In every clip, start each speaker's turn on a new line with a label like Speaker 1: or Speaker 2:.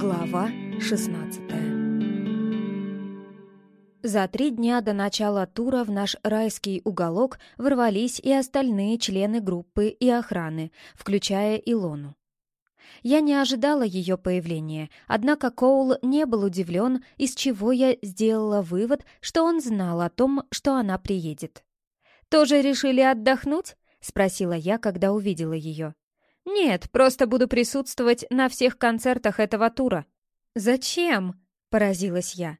Speaker 1: Глава 16 За три дня до начала тура в наш райский уголок ворвались и остальные члены группы и охраны, включая Илону. Я не ожидала ее появления, однако Коул не был удивлен, из чего я сделала вывод, что он знал о том, что она приедет. «Тоже решили отдохнуть?» — спросила я, когда увидела ее. «Нет, просто буду присутствовать на всех концертах этого тура». «Зачем?» — поразилась я.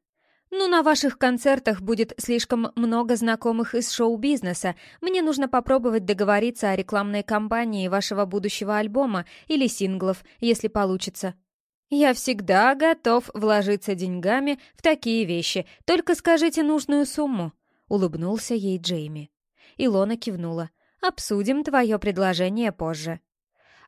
Speaker 1: «Ну, на ваших концертах будет слишком много знакомых из шоу-бизнеса. Мне нужно попробовать договориться о рекламной кампании вашего будущего альбома или синглов, если получится». «Я всегда готов вложиться деньгами в такие вещи, только скажите нужную сумму», — улыбнулся ей Джейми. Илона кивнула. «Обсудим твое предложение позже».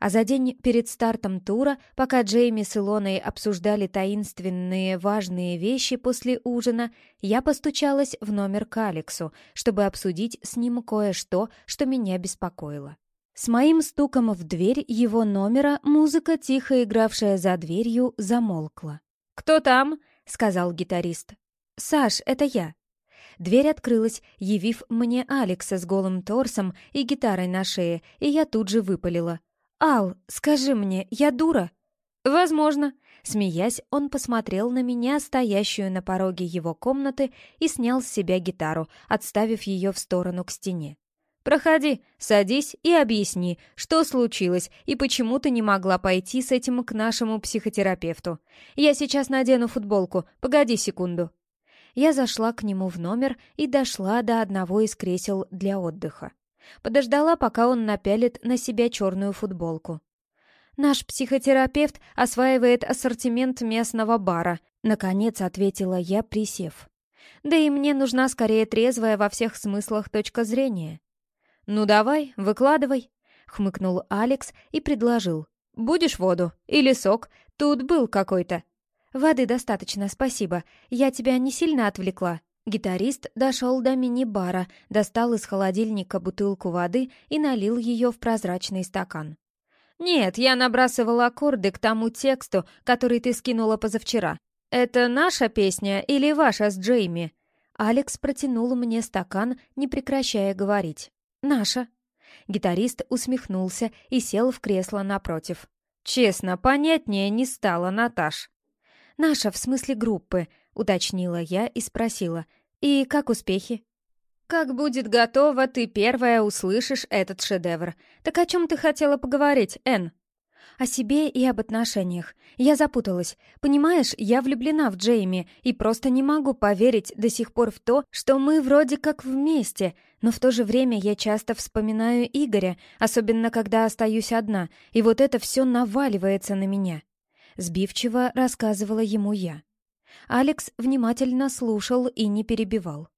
Speaker 1: А за день перед стартом тура, пока Джейми с Илоной обсуждали таинственные важные вещи после ужина, я постучалась в номер к Алексу, чтобы обсудить с ним кое-что, что меня беспокоило. С моим стуком в дверь его номера музыка, тихо игравшая за дверью, замолкла. «Кто там?» — сказал гитарист. «Саш, это я». Дверь открылась, явив мне Алекса с голым торсом и гитарой на шее, и я тут же выпалила — «Ал, скажи мне, я дура?» «Возможно». Смеясь, он посмотрел на меня, стоящую на пороге его комнаты, и снял с себя гитару, отставив ее в сторону к стене. «Проходи, садись и объясни, что случилось и почему ты не могла пойти с этим к нашему психотерапевту. Я сейчас надену футболку, погоди секунду». Я зашла к нему в номер и дошла до одного из кресел для отдыха. Подождала, пока он напялит на себя черную футболку. «Наш психотерапевт осваивает ассортимент местного бара», — наконец ответила я, присев. «Да и мне нужна скорее трезвая во всех смыслах точка зрения». «Ну давай, выкладывай», — хмыкнул Алекс и предложил. «Будешь воду? Или сок? Тут был какой-то». «Воды достаточно, спасибо. Я тебя не сильно отвлекла?» Гитарист дошел до мини-бара, достал из холодильника бутылку воды и налил ее в прозрачный стакан. «Нет, я набрасывал аккорды к тому тексту, который ты скинула позавчера. Это наша песня или ваша с Джейми?» Алекс протянул мне стакан, не прекращая говорить. «Наша». Гитарист усмехнулся и сел в кресло напротив. «Честно, понятнее не стало, Наташ». «Наша, в смысле группы», — уточнила я и спросила. «И как успехи?» «Как будет готово, ты первая услышишь этот шедевр. Так о чем ты хотела поговорить, Энн?» «О себе и об отношениях. Я запуталась. Понимаешь, я влюблена в Джейми и просто не могу поверить до сих пор в то, что мы вроде как вместе, но в то же время я часто вспоминаю Игоря, особенно когда остаюсь одна, и вот это все наваливается на меня». Сбивчиво рассказывала ему я. Алекс внимательно слушал и не перебивал.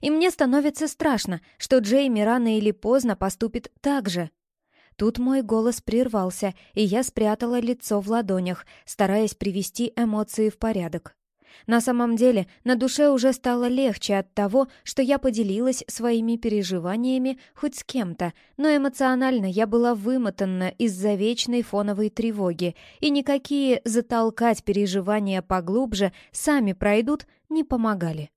Speaker 1: «И мне становится страшно, что Джейми рано или поздно поступит так же». Тут мой голос прервался, и я спрятала лицо в ладонях, стараясь привести эмоции в порядок. На самом деле, на душе уже стало легче от того, что я поделилась своими переживаниями хоть с кем-то, но эмоционально я была вымотана из-за вечной фоновой тревоги, и никакие затолкать переживания поглубже сами пройдут не помогали.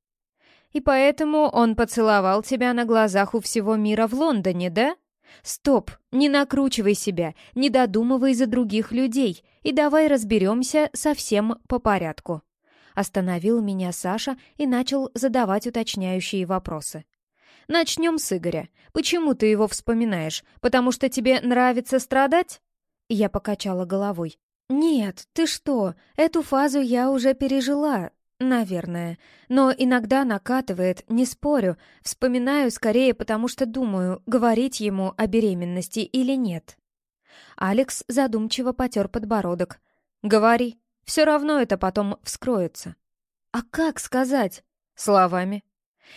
Speaker 1: «И поэтому он поцеловал тебя на глазах у всего мира в Лондоне, да?» «Стоп! Не накручивай себя, не додумывай за других людей, и давай разберемся совсем по порядку». Остановил меня Саша и начал задавать уточняющие вопросы. «Начнем с Игоря. Почему ты его вспоминаешь? Потому что тебе нравится страдать?» Я покачала головой. «Нет, ты что? Эту фазу я уже пережила, наверное. Но иногда накатывает, не спорю. Вспоминаю скорее, потому что думаю, говорить ему о беременности или нет». Алекс задумчиво потер подбородок. «Говори», все равно это потом вскроется. А как сказать? Словами.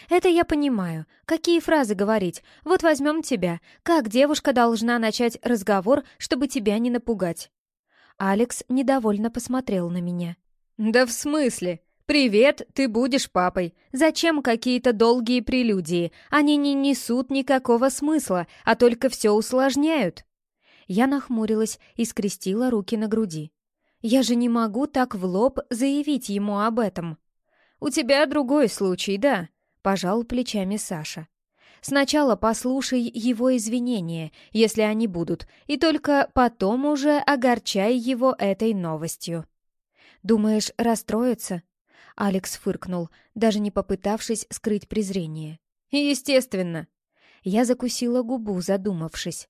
Speaker 1: Это я понимаю. Какие фразы говорить? Вот возьмем тебя. Как девушка должна начать разговор, чтобы тебя не напугать? Алекс недовольно посмотрел на меня. Да в смысле? «Привет, ты будешь папой. Зачем какие-то долгие прелюдии? Они не несут никакого смысла, а только все усложняют». Я нахмурилась и скрестила руки на груди. Я же не могу так в лоб заявить ему об этом. «У тебя другой случай, да?» — пожал плечами Саша. «Сначала послушай его извинения, если они будут, и только потом уже огорчай его этой новостью». «Думаешь, расстроится?» Алекс фыркнул, даже не попытавшись скрыть презрение. «Естественно!» Я закусила губу, задумавшись.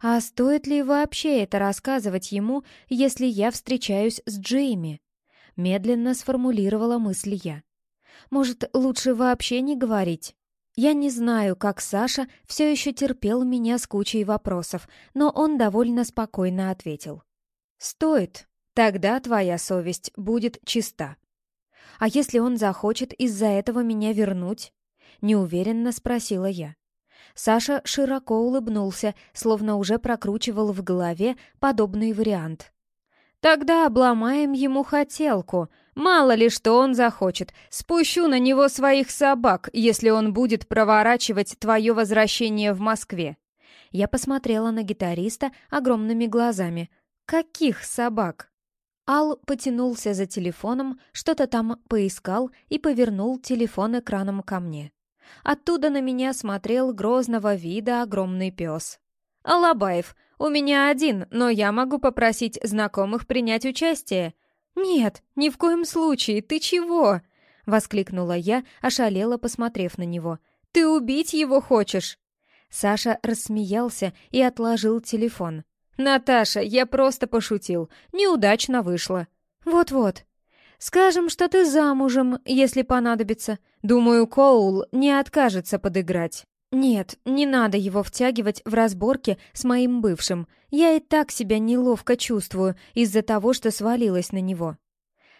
Speaker 1: А стоит ли вообще это рассказывать ему, если я встречаюсь с Джейми? Медленно сформулировала мысль я. Может, лучше вообще не говорить? Я не знаю, как Саша все еще терпел меня с кучей вопросов, но он довольно спокойно ответил. «Стоит. Тогда твоя совесть будет чиста». «А если он захочет из-за этого меня вернуть?» — неуверенно спросила я. Саша широко улыбнулся, словно уже прокручивал в голове подобный вариант. «Тогда обломаем ему хотелку. Мало ли что он захочет. Спущу на него своих собак, если он будет проворачивать твое возвращение в Москве». Я посмотрела на гитариста огромными глазами. «Каких собак?» Ал потянулся за телефоном, что-то там поискал и повернул телефон экраном ко мне. Оттуда на меня смотрел грозного вида огромный пес. «Алабаев, у меня один, но я могу попросить знакомых принять участие». «Нет, ни в коем случае, ты чего?» — воскликнула я, ошалела, посмотрев на него. «Ты убить его хочешь?» Саша рассмеялся и отложил телефон. «Наташа, я просто пошутил. Неудачно вышло». «Вот-вот. Скажем, что ты замужем, если понадобится. Думаю, Коул не откажется подыграть. Нет, не надо его втягивать в разборки с моим бывшим. Я и так себя неловко чувствую из-за того, что свалилась на него.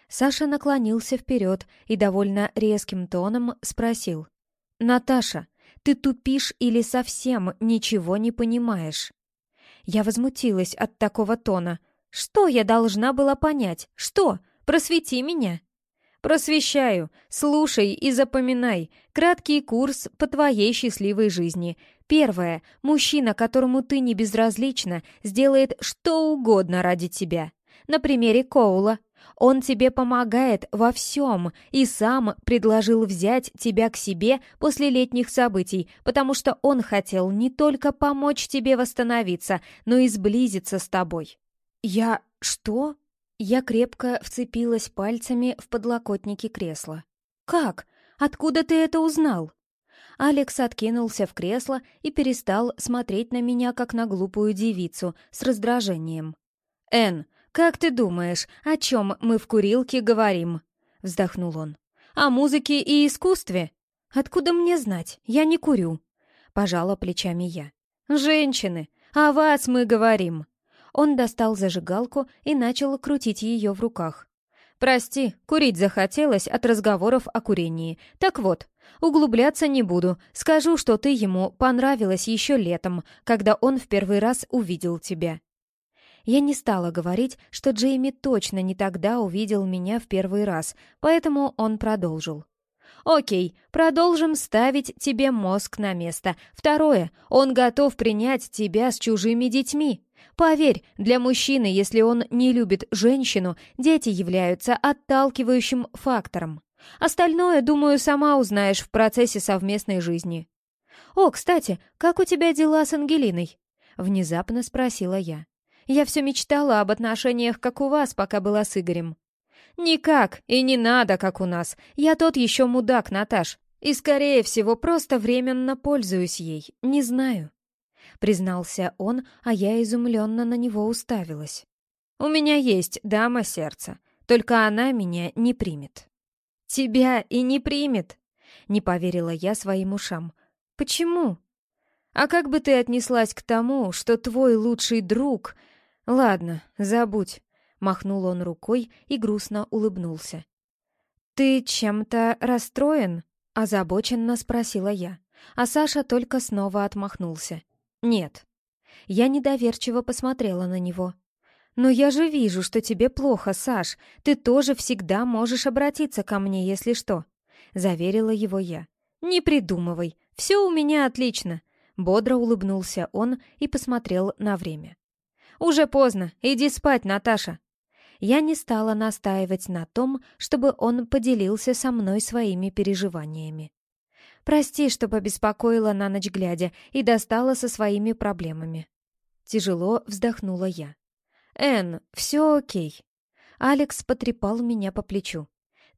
Speaker 1: Саша наклонился вперед и довольно резким тоном спросил. «Наташа, ты тупишь или совсем ничего не понимаешь?» Я возмутилась от такого тона. «Что я должна была понять? Что? Просвети меня!» «Просвещаю. Слушай и запоминай. Краткий курс по твоей счастливой жизни. Первое. Мужчина, которому ты не безразлична, сделает что угодно ради тебя. На примере Коула. Он тебе помогает во всем и сам предложил взять тебя к себе после летних событий, потому что он хотел не только помочь тебе восстановиться, но и сблизиться с тобой». «Я... что?» Я крепко вцепилась пальцами в подлокотники кресла. «Как? Откуда ты это узнал?» Алекс откинулся в кресло и перестал смотреть на меня, как на глупую девицу, с раздражением. «Энн, как ты думаешь, о чем мы в курилке говорим?» — вздохнул он. «О музыке и искусстве? Откуда мне знать? Я не курю». Пожала плечами я. «Женщины, о вас мы говорим!» Он достал зажигалку и начал крутить ее в руках. «Прости, курить захотелось от разговоров о курении. Так вот, углубляться не буду. Скажу, что ты ему понравилась еще летом, когда он в первый раз увидел тебя». Я не стала говорить, что Джейми точно не тогда увидел меня в первый раз, поэтому он продолжил. Окей, продолжим ставить тебе мозг на место. Второе, он готов принять тебя с чужими детьми. Поверь, для мужчины, если он не любит женщину, дети являются отталкивающим фактором. Остальное, думаю, сама узнаешь в процессе совместной жизни. «О, кстати, как у тебя дела с Ангелиной?» — внезапно спросила я. «Я все мечтала об отношениях, как у вас, пока была с Игорем». «Никак, и не надо, как у нас. Я тот еще мудак, Наташ. И, скорее всего, просто временно пользуюсь ей. Не знаю». Признался он, а я изумленно на него уставилась. «У меня есть дама сердца, только она меня не примет». «Тебя и не примет?» Не поверила я своим ушам. «Почему?» «А как бы ты отнеслась к тому, что твой лучший друг...» «Ладно, забудь. Махнул он рукой и грустно улыбнулся. «Ты чем-то расстроен?» — озабоченно спросила я. А Саша только снова отмахнулся. «Нет». Я недоверчиво посмотрела на него. «Но я же вижу, что тебе плохо, Саш. Ты тоже всегда можешь обратиться ко мне, если что», — заверила его я. «Не придумывай. Все у меня отлично». Бодро улыбнулся он и посмотрел на время. «Уже поздно. Иди спать, Наташа. Я не стала настаивать на том, чтобы он поделился со мной своими переживаниями. «Прости, что побеспокоила на ночь глядя и достала со своими проблемами». Тяжело вздохнула я. «Энн, все окей». Алекс потрепал меня по плечу.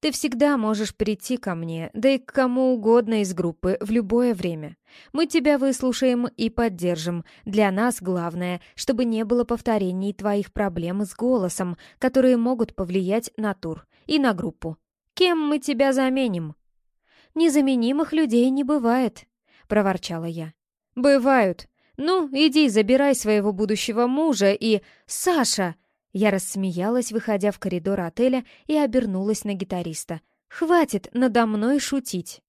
Speaker 1: Ты всегда можешь прийти ко мне, да и к кому угодно из группы в любое время. Мы тебя выслушаем и поддержим. Для нас главное, чтобы не было повторений твоих проблем с голосом, которые могут повлиять на тур и на группу. Кем мы тебя заменим?» «Незаменимых людей не бывает», — проворчала я. «Бывают. Ну, иди, забирай своего будущего мужа и... Саша!» Я рассмеялась, выходя в коридор отеля, и обернулась на гитариста. «Хватит надо мной шутить!»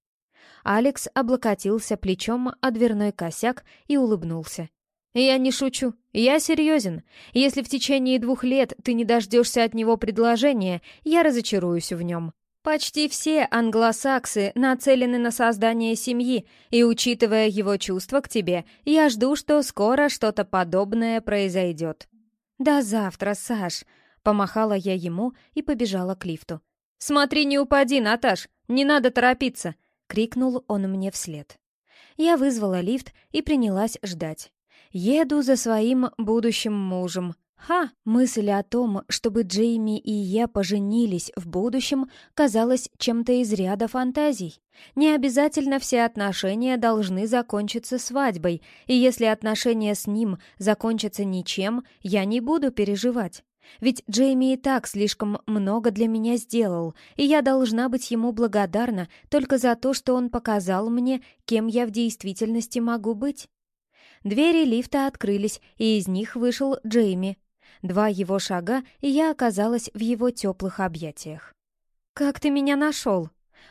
Speaker 1: Алекс облокотился плечом о дверной косяк и улыбнулся. «Я не шучу. Я серьезен. Если в течение двух лет ты не дождешься от него предложения, я разочаруюсь в нем. Почти все англосаксы нацелены на создание семьи, и, учитывая его чувства к тебе, я жду, что скоро что-то подобное произойдет. «До завтра, Саш!» — помахала я ему и побежала к лифту. «Смотри, не упади, Наташ! Не надо торопиться!» — крикнул он мне вслед. Я вызвала лифт и принялась ждать. «Еду за своим будущим мужем. Ха! Мысль о том, чтобы Джейми и я поженились в будущем, казалась чем-то из ряда фантазий. Не обязательно все отношения должны закончиться свадьбой, и если отношения с ним закончатся ничем, я не буду переживать. Ведь Джейми и так слишком много для меня сделал, и я должна быть ему благодарна только за то, что он показал мне, кем я в действительности могу быть. Двери лифта открылись, и из них вышел Джейми. Два его шага, и я оказалась в его теплых объятиях. «Как ты меня нашел?»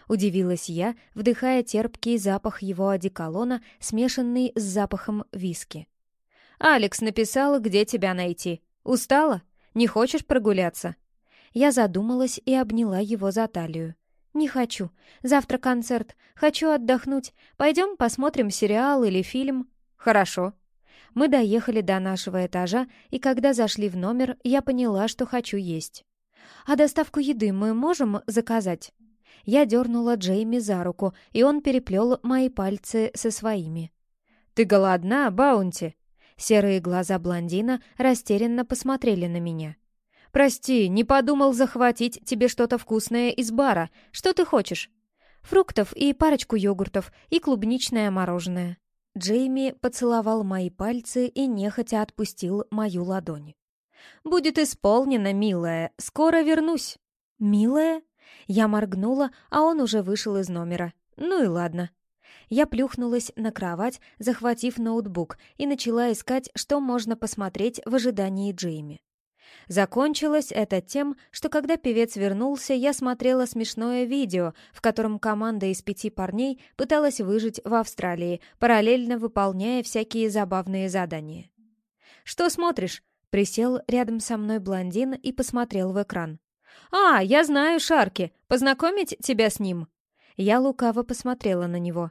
Speaker 1: Удивилась я, вдыхая терпкий запах его одеколона, смешанный с запахом виски. «Алекс написал, где тебя найти. Устала? Не хочешь прогуляться?» Я задумалась и обняла его за талию. «Не хочу. Завтра концерт. Хочу отдохнуть. Пойдем посмотрим сериал или фильм?» «Хорошо». Мы доехали до нашего этажа, и когда зашли в номер, я поняла, что хочу есть. «А доставку еды мы можем заказать?» Я дернула Джейми за руку, и он переплел мои пальцы со своими. «Ты голодна, Баунти?» Серые глаза блондина растерянно посмотрели на меня. «Прости, не подумал захватить тебе что-то вкусное из бара. Что ты хочешь?» «Фруктов и парочку йогуртов, и клубничное мороженое». Джейми поцеловал мои пальцы и нехотя отпустил мою ладонь. «Будет исполнено, милая. Скоро вернусь». «Милая?» Я моргнула, а он уже вышел из номера. Ну и ладно. Я плюхнулась на кровать, захватив ноутбук, и начала искать, что можно посмотреть в ожидании Джейми. Закончилось это тем, что когда певец вернулся, я смотрела смешное видео, в котором команда из пяти парней пыталась выжить в Австралии, параллельно выполняя всякие забавные задания. «Что смотришь?» — присел рядом со мной блондин и посмотрел в экран. «А, я знаю Шарки. Познакомить тебя с ним?» Я лукаво посмотрела на него.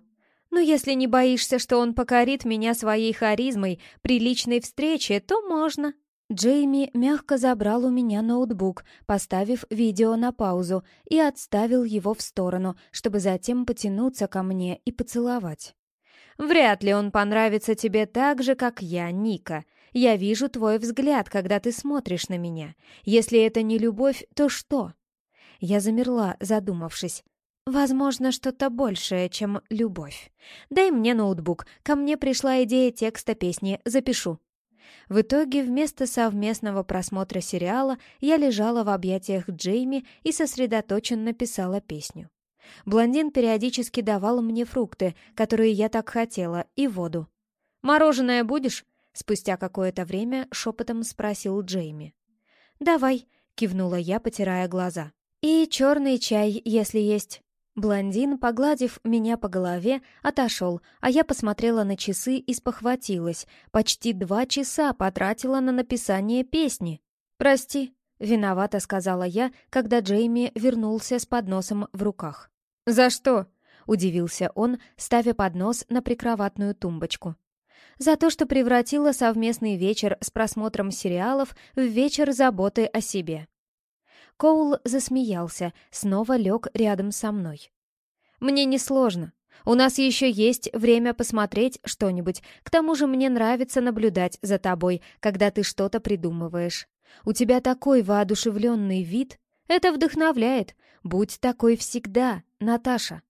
Speaker 1: «Ну, если не боишься, что он покорит меня своей харизмой при личной встрече, то можно». Джейми мягко забрал у меня ноутбук, поставив видео на паузу, и отставил его в сторону, чтобы затем потянуться ко мне и поцеловать. «Вряд ли он понравится тебе так же, как я, Ника. Я вижу твой взгляд, когда ты смотришь на меня. Если это не любовь, то что?» Я замерла, задумавшись. «Возможно, что-то большее, чем любовь. Дай мне ноутбук, ко мне пришла идея текста песни, запишу». В итоге, вместо совместного просмотра сериала, я лежала в объятиях Джейми и сосредоточенно писала песню. Блондин периодически давал мне фрукты, которые я так хотела, и воду. «Мороженое будешь?» Спустя какое-то время шепотом спросил Джейми. «Давай», — кивнула я, потирая глаза. «И черный чай, если есть». Блондин, погладив меня по голове, отошел, а я посмотрела на часы и спохватилась. Почти два часа потратила на написание песни. «Прости», — виновата сказала я, когда Джейми вернулся с подносом в руках. «За что?» — удивился он, ставя поднос на прикроватную тумбочку за то, что превратила совместный вечер с просмотром сериалов в вечер заботы о себе. Коул засмеялся, снова лег рядом со мной. «Мне несложно. У нас еще есть время посмотреть что-нибудь. К тому же мне нравится наблюдать за тобой, когда ты что-то придумываешь. У тебя такой воодушевленный вид. Это вдохновляет. Будь такой всегда, Наташа».